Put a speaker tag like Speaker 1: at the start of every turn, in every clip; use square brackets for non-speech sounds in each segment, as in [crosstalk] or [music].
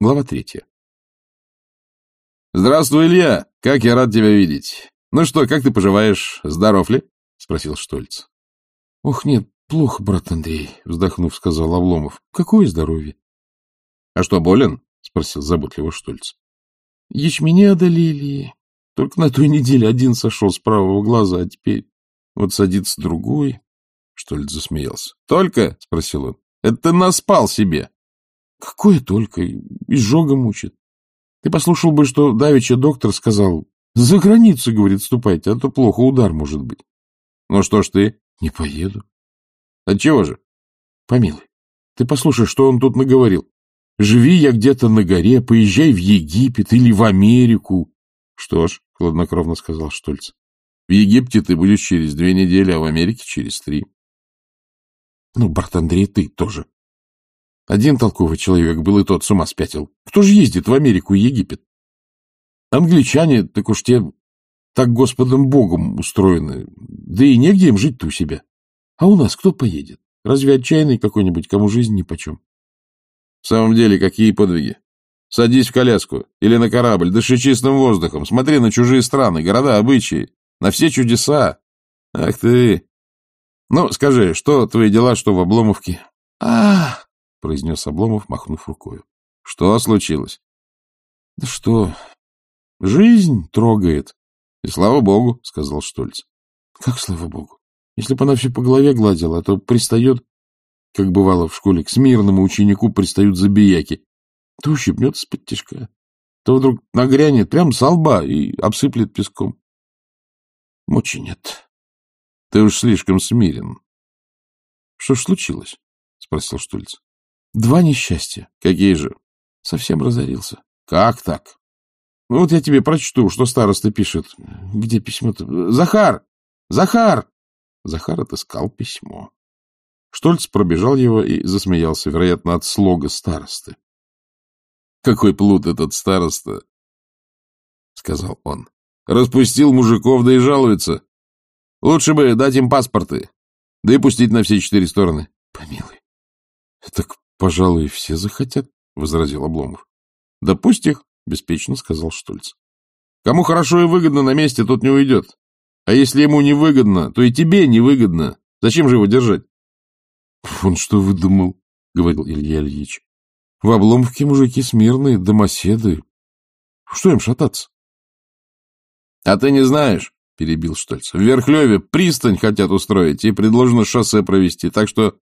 Speaker 1: Глава третья.
Speaker 2: — Здравствуй, Илья! Как я рад тебя видеть! Ну что, как ты поживаешь? Здоров ли? — спросил Штольц.
Speaker 1: — Ох, нет, плохо, брат Андрей, — вздохнув, сказал Обломов. — Какое здоровье?
Speaker 2: — А что, болен? — спросил заботливо Штольц.
Speaker 1: — Ячменя одолели. Только на той неделе один сошел с правого глаза, а теперь вот садится другой.
Speaker 2: Штольц засмеялся. — Только? — спросил он. — Это ты наспал себе.
Speaker 1: — Какое только? Изжога мучит. Ты послушал бы, что давеча доктор сказал. За границу, говорит, ступайте, а то плохо, удар может быть.
Speaker 2: — Ну что ж ты?
Speaker 1: — Не поеду.
Speaker 2: — Отчего же?
Speaker 1: — Помилуй, ты послушай, что он тут наговорил. Живи я где-то на горе, поезжай в Египет или в Америку.
Speaker 2: — Что ж, — хладнокровно сказал Штольц, — в Египте ты будешь через две недели, а в Америке через три.
Speaker 1: — Ну, брат Андрей, ты тоже. Один толковый человек был, и тот с ума спятил. Кто же ездит в Америку и Египет? Англичане, так уж те так Господом Богом устроены. Да и негде им жить-то у себя. А у нас кто поедет? Разве отчаянный какой-нибудь, кому жизнь нипочем?
Speaker 2: В самом деле, какие подвиги? Садись в коляску или на корабль, дыши чистым воздухом, смотри на чужие страны, города, обычаи, на все чудеса. Ах ты! Ну, скажи, что твои дела, что в Обломовке?
Speaker 1: А, — произнес Обломов, махнув рукою.
Speaker 2: — Что случилось?
Speaker 1: — Да что, жизнь трогает.
Speaker 2: — И слава богу, — сказал Штольц.
Speaker 1: — Как слава богу? Если бы она все по голове гладила, а то пристает, как бывало в школе, к смирному ученику пристают забияки. То ущипнет из-под тяжка, то вдруг нагрянет прям с лба и обсыплет песком. Мочи нет.
Speaker 2: — Ты уж слишком смирен.
Speaker 1: — Что ж случилось? — спросил Штульц. Два несчастья.
Speaker 2: Какие же?
Speaker 1: Совсем разорился.
Speaker 2: Как так?
Speaker 1: Ну вот я тебе прочту, что староста пишет. Где письмо-то? Захар! Захар! Захар отыскал письмо. Штольц пробежал его и засмеялся, вероятно, от слога старосты.
Speaker 2: — Какой плут этот староста! — сказал он. — Распустил мужиков, да и жалуется. Лучше бы дать им паспорты, да и пустить на все четыре стороны.
Speaker 1: — Помилуй. Так — Пожалуй, все захотят, — возразил Обломов.
Speaker 2: — Да пусть их, — беспечно сказал Штольц. — Кому хорошо и выгодно на месте, тот не уйдет. А если ему не выгодно, то и тебе не выгодно. Зачем же его держать?
Speaker 1: — Он что выдумал, — говорил Илья Ильич. — В Обломовке мужики смирные, домоседы. Что им шататься?
Speaker 2: — А ты не знаешь, — перебил Штольц. — В Верхлеве пристань хотят устроить и предложено шоссе провести, так что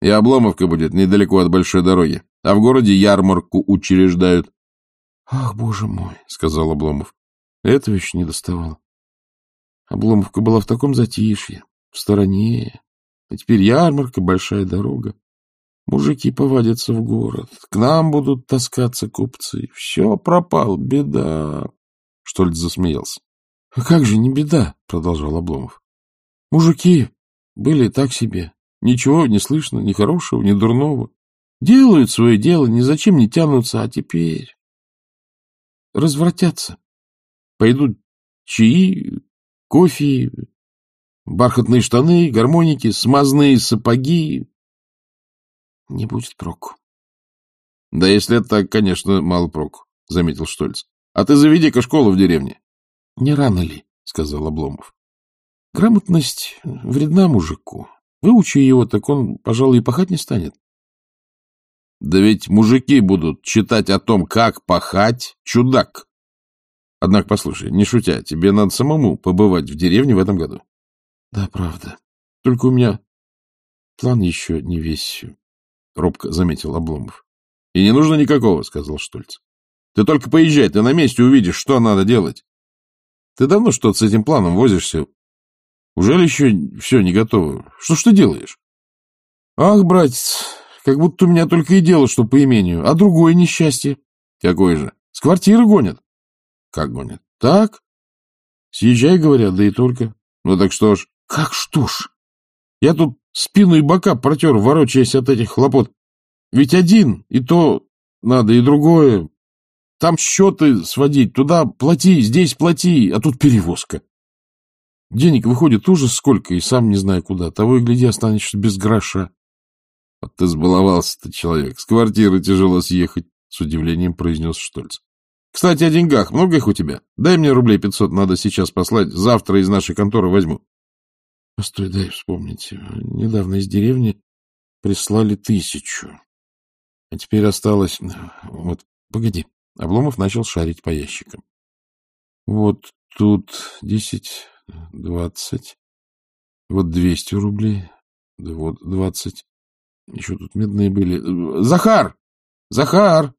Speaker 2: и Обломовка будет недалеко от большой дороги, а в городе ярмарку учреждают.
Speaker 1: — Ах, боже мой, — сказал Обломов, — этого еще не доставало. Обломовка была в таком затишье, в стороне, а теперь ярмарка, большая дорога. Мужики повадятся в город, к нам будут таскаться купцы. Все пропал, беда. Штольц засмеялся. — А как же не беда, — продолжал Обломов. Мужики были так себе, Ничего не слышно, ни хорошего, ни дурного. Делают свое дело, ни зачем не тянутся, а теперь развратятся. Пойдут чаи, кофе, бархатные штаны, гармоники, смазные сапоги. Не будет проку.
Speaker 2: — Да если это так, конечно, мало проку, — заметил Штольц. — А ты заведи-ка школу в деревне.
Speaker 1: — Не рано ли, — сказал Обломов. — Грамотность вредна мужику. Выучи его, так он, пожалуй, и пахать не станет.
Speaker 2: Да ведь мужики будут читать о том, как пахать, чудак. Однако, послушай, не шутя, тебе надо самому побывать в деревне в этом году.
Speaker 1: Да, правда. Только у меня план еще не весь, — робко заметил Обломов.
Speaker 2: — И не нужно никакого, — сказал Штольц. — Ты только поезжай, ты на месте увидишь, что надо делать. Ты давно что-то с этим планом возишься? Ужели еще все не готово? Что ж ты делаешь?
Speaker 1: Ах, братец, как будто у меня только и дело, что по имению, а другое несчастье.
Speaker 2: Какое же?
Speaker 1: С квартиры гонят.
Speaker 2: Как гонят?
Speaker 1: Так. Съезжай, говорят, да и только.
Speaker 2: Ну так что ж?
Speaker 1: Как что ж? Я тут спину и бока протер, ворочаясь от этих хлопот. Ведь один, и то надо, и другое. Там счеты сводить, туда плати, здесь плати, а тут перевозка. Денег выходит ужас сколько, и сам не знаю куда. Того и гляди, останешься без гроша.
Speaker 2: Вот ты сбаловался-то, человек. С квартиры тяжело съехать. — с удивлением произнес Штольц. — Кстати, о деньгах. Много их у тебя? Дай мне рублей пятьсот, надо сейчас послать. Завтра из нашей конторы возьму.
Speaker 1: — Постой, дай вспомнить. Недавно из деревни прислали тысячу. А теперь осталось... Вот, погоди. Обломов начал шарить по ящикам. Вот тут десять, двадцать, вот двести рублей, да вот двадцать. Еще тут медные были. Захар! Захар!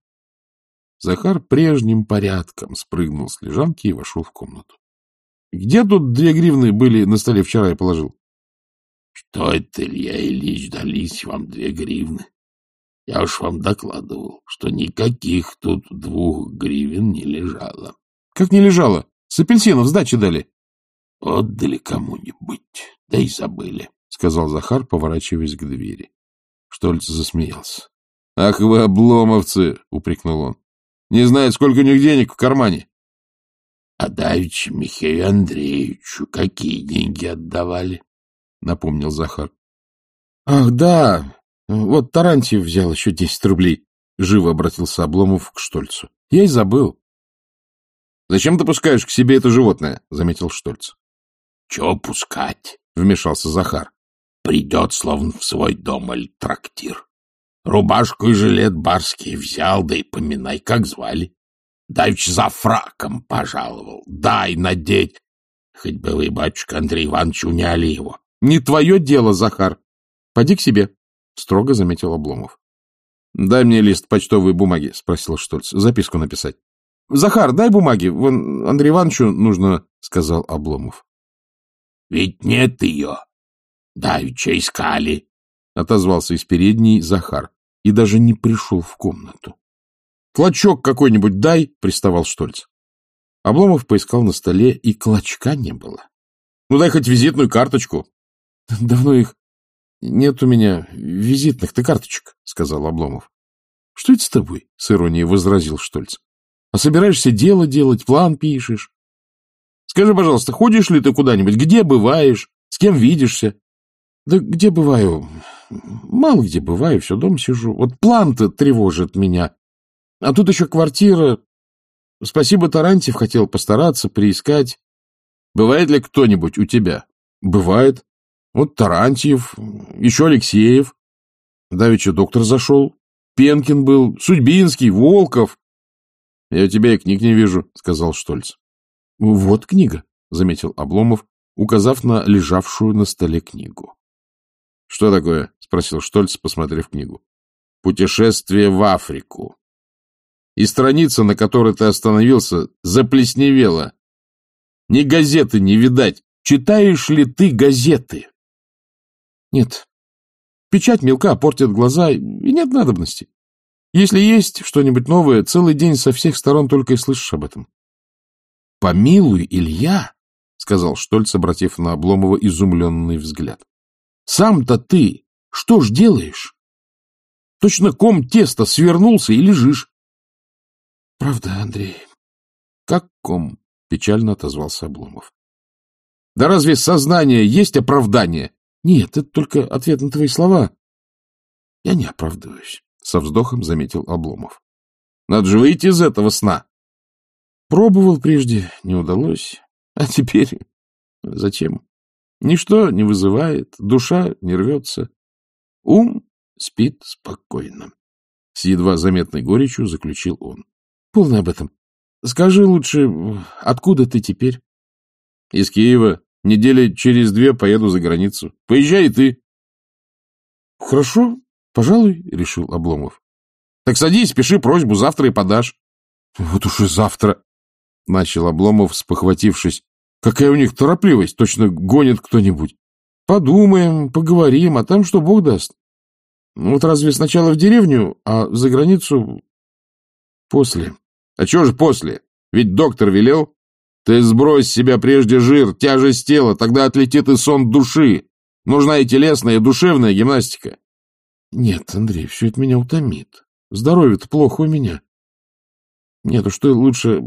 Speaker 1: Захар прежним порядком спрыгнул с лежанки и вошел в комнату. — Где тут две гривны были на столе вчера я положил?
Speaker 3: — Что это, Илья Ильич, дались вам две гривны? Я уж вам докладывал, что никаких тут двух гривен не лежало.
Speaker 1: — Как не лежало? С апельсинов сдачи дали.
Speaker 3: — Отдали кому-нибудь, да и забыли, —
Speaker 1: сказал Захар, поворачиваясь к двери. Штольц засмеялся.
Speaker 2: — Ах вы обломовцы! — упрекнул он. — Не знает, сколько у них денег в кармане.
Speaker 3: — А давеча Михаилу Андреевичу какие деньги отдавали? — напомнил Захар.
Speaker 1: — Ах, да! Вот Тарантьев взял еще десять рублей. Живо обратился Обломов к Штольцу. — Я и забыл.
Speaker 2: — Зачем ты пускаешь к себе это животное? — заметил Штольц.
Speaker 3: — Чего пускать?
Speaker 2: — вмешался Захар.
Speaker 3: — Придет, словно в свой дом или трактир. Рубашку и жилет барский взял, да и поминай, как звали. Давич за фраком пожаловал. Дай надеть. Хоть бы вы, батюшка Андрей Иванович, уняли его.
Speaker 1: — Не твое дело, Захар. Поди к себе, — строго заметил Обломов.
Speaker 2: — Дай мне лист почтовой бумаги, — спросил Штольц. — Записку написать.
Speaker 1: — Захар, дай бумаги. Вон Андрею Ивановичу нужно, — сказал Обломов.
Speaker 3: — Ведь нет ее. Давича искали, —
Speaker 1: отозвался из передней Захар и даже не пришел в комнату. — Клочок какой-нибудь дай, — приставал Штольц. Обломов поискал на столе, и клочка не было.
Speaker 2: — Ну, дай хоть визитную карточку.
Speaker 1: — Давно их нет у меня визитных-то карточек, — сказал Обломов. — Что это с тобой? — с иронией возразил Штольц. А собираешься дело делать, план пишешь. Скажи, пожалуйста, ходишь ли ты куда-нибудь? Где бываешь? С кем видишься? Да где бываю? Мало где бываю, все дом сижу. Вот план-то тревожит меня. А тут еще квартира. Спасибо, Тарантьев хотел постараться, приискать.
Speaker 2: Бывает ли кто-нибудь у тебя?
Speaker 1: Бывает. Вот Тарантьев, еще Алексеев. Давеча доктор зашел. Пенкин был, Судьбинский, Волков.
Speaker 2: — Я у тебя и книг не вижу, — сказал Штольц.
Speaker 1: — Вот книга, — заметил Обломов, указав на лежавшую на столе книгу.
Speaker 2: — Что такое? — спросил Штольц, посмотрев книгу. — Путешествие в Африку. И страница, на которой ты остановился, заплесневела. Ни газеты не видать. Читаешь ли ты газеты?
Speaker 1: — Нет. Печать мелка портит глаза, и нет надобности. Если есть что-нибудь новое, целый день со всех сторон только и слышишь об этом. — Помилуй, Илья, — сказал Штольц, обратив на Обломова изумленный взгляд. — Сам-то ты что ж делаешь? Точно ком теста свернулся и лежишь. — Правда, Андрей, как ком, — печально отозвался Обломов. — Да разве сознание есть оправдание? Нет, это только ответ на твои слова. Я не оправдываюсь. — со вздохом заметил Обломов.
Speaker 2: — Надо же выйти из этого сна.
Speaker 1: — Пробовал прежде, не удалось. А теперь зачем? Ничто не вызывает, душа не рвется. Ум спит спокойно. С едва заметной горечью заключил он. — Полно об этом. Скажи лучше, откуда ты теперь?
Speaker 2: — Из Киева. Недели через две поеду за границу. Поезжай и ты.
Speaker 1: — Хорошо, — Пожалуй, — решил Обломов.
Speaker 2: — Так садись, пиши просьбу, завтра и подашь.
Speaker 1: — Вот уж и завтра, — начал Обломов, спохватившись. — Какая у них торопливость, точно гонит кто-нибудь. Подумаем, поговорим, а там что Бог даст. Вот разве сначала в деревню, а за границу после.
Speaker 2: — А чего же после? Ведь доктор велел. Ты сбрось с себя прежде жир, тяжесть тела, тогда отлетит и сон души. Нужна и телесная, и душевная гимнастика.
Speaker 1: Нет, Андрей, все это меня утомит. Здоровье-то плохо у меня. Нет, уж ты лучше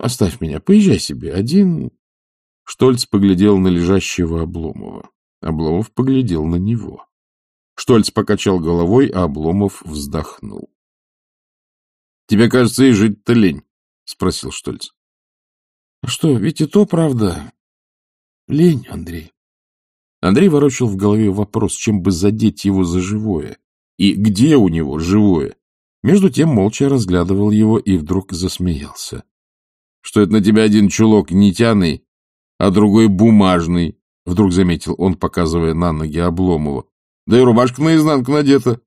Speaker 1: оставь меня, поезжай себе один. Штольц поглядел на лежащего Обломова. Обломов поглядел на него. Штольц покачал головой, а Обломов вздохнул.
Speaker 2: — Тебе, кажется, и жить-то лень, — спросил Штольц.
Speaker 1: — А что, ведь и то правда. Лень, Андрей. Андрей ворочал в голове вопрос, чем бы задеть его за живое. И где у него живое? Между тем молча разглядывал его и вдруг засмеялся.
Speaker 2: — Что это на тебя один чулок нитяный, а другой бумажный? — вдруг заметил он, показывая на ноги Обломова. — Да и рубашка наизнанку надета.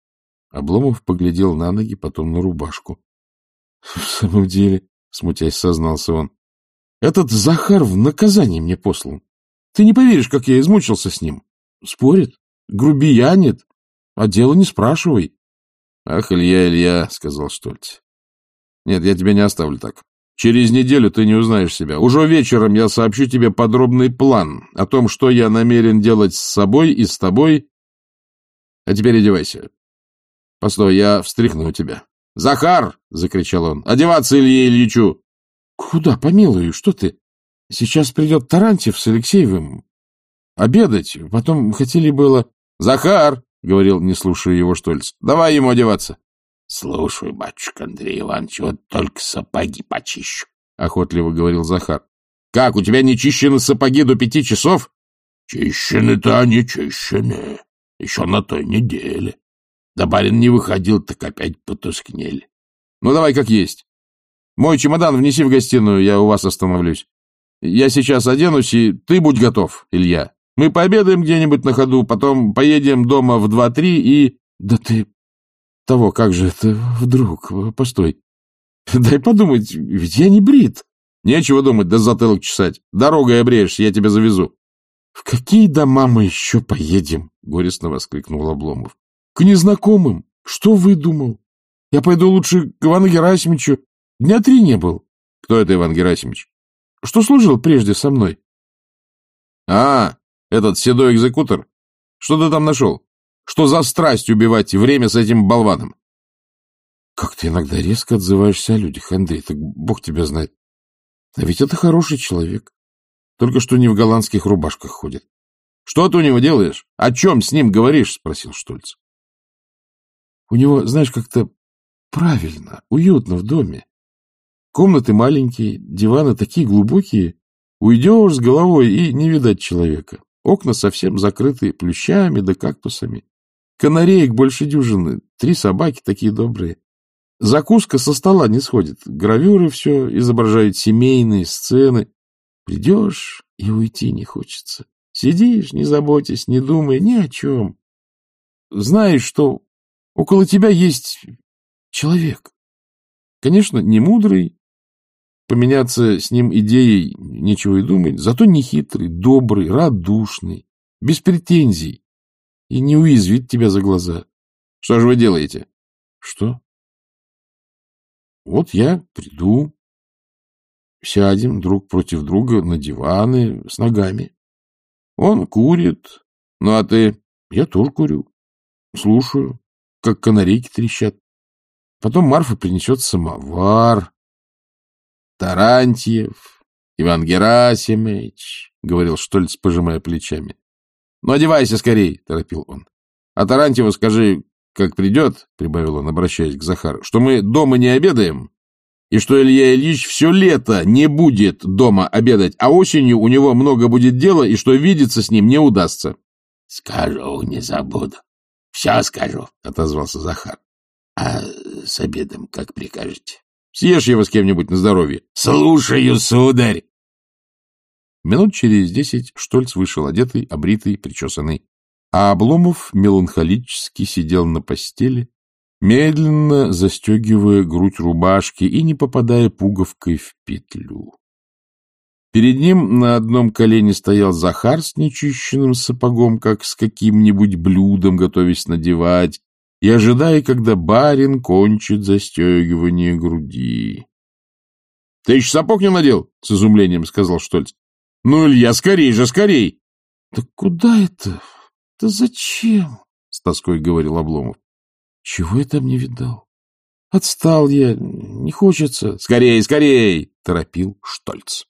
Speaker 1: Обломов поглядел на ноги, потом на рубашку. — В самом деле, — смутясь, сознался он, — этот Захар в наказание мне послан. Ты не поверишь, как я измучился с ним. Спорит, грубиянит, а дело не спрашивай.
Speaker 2: — Ах, Илья, Илья, — сказал Штольц. — Нет, я тебя не оставлю так. Через неделю ты не узнаешь себя. Уже вечером я сообщу тебе подробный план о том, что я намерен делать с собой и с тобой. А теперь одевайся. Постой, я встряхну тебя. «Захар!» — закричал он. «Одеваться Илье Ильичу!»
Speaker 1: «Куда, помилуй, что ты? Сейчас придет Тарантьев с Алексеевым. Обедать. Потом хотели было...»
Speaker 2: «Захар!» — говорил, не слушая его Штольц. «Давай ему одеваться».
Speaker 3: «Слушай, батюшка Андрей Иванович, вот только сапоги почищу», —
Speaker 2: охотливо говорил Захар. «Как, у тебя не чищены сапоги до пяти часов?»
Speaker 3: «Чищены-то они чищены. Еще на той неделе. Да барин не выходил, так опять потускнели.
Speaker 2: Ну, давай как есть. Мой чемодан внеси в гостиную, я у вас остановлюсь. Я сейчас оденусь, и ты будь готов, Илья. Мы пообедаем где-нибудь на ходу, потом поедем дома в два-три и...
Speaker 1: Да ты... Того, как же это вдруг? Постой. [laughs] Дай подумать, ведь я не брит.
Speaker 2: Нечего думать, да затылок чесать. Дорогой обреешься, я тебя завезу.
Speaker 1: — В какие дома мы еще поедем? — горестно воскликнул Обломов. К незнакомым. Что выдумал? Я пойду лучше к Ивану Герасимовичу. Дня три не был.
Speaker 2: Кто это Иван Герасимович?
Speaker 1: Что служил прежде со мной?
Speaker 2: А, этот седой экзекутор. Что ты там нашел? Что за страсть убивать время с этим болваном?
Speaker 1: Как ты иногда резко отзываешься о людях, Андрей, так бог тебя знает. А ведь это хороший человек. Только что не в голландских рубашках ходит.
Speaker 2: — Что ты у него делаешь? О чем с ним говоришь? — спросил Штольц.
Speaker 1: У него, знаешь, как-то правильно, уютно в доме. Комнаты маленькие, диваны такие глубокие. Уйдешь с головой и не видать человека. Окна совсем закрыты плющами да кактусами. Канареек больше дюжины, три собаки такие добрые. Закуска со стола не сходит. Гравюры все изображают семейные сцены. Придешь и уйти не хочется. Сидишь, не заботясь, не думая ни о чем. Знаешь, что Около тебя есть человек. Конечно, не мудрый, поменяться с ним идеей нечего и думать, зато не хитрый, добрый, радушный, без претензий и не уязвит тебя за глаза.
Speaker 2: Что же вы делаете?
Speaker 1: Что? Вот я приду, сядем друг против друга на диваны с ногами. Он курит, ну а ты? Я тоже курю, слушаю как канарейки трещат. Потом Марфа принесет самовар. Тарантьев, Иван Герасимович, — говорил Штольц, пожимая плечами. — Ну, одевайся скорей, — торопил он. — А Тарантьеву скажи, как придет, — прибавил он, обращаясь к Захару, — что мы дома не обедаем, и что Илья Ильич все лето не будет дома обедать, а осенью у него много будет дела, и что видеться с ним не удастся.
Speaker 3: — Скажу, не забуду. — Все скажу, — отозвался Захар. — А с обедом как прикажете?
Speaker 2: — Съешь его с кем-нибудь на здоровье.
Speaker 3: — Слушаю, сударь.
Speaker 1: Минут через десять Штольц вышел одетый, обритый, причесанный, а Обломов меланхолически сидел на постели, медленно застегивая грудь рубашки и не попадая пуговкой в петлю. Перед ним на одном колене стоял Захар с нечищенным сапогом, как с каким-нибудь блюдом, готовясь надевать, и ожидая, когда барин кончит застегивание груди.
Speaker 2: — Ты еще сапог не надел? — с изумлением сказал Штольц. — Ну, Илья, скорей же, скорей!
Speaker 1: — Да куда это? Да зачем? — с тоской говорил Обломов. — Чего я там не видал? Отстал я, не хочется.
Speaker 2: — Скорей, скорей! — торопил Штольц.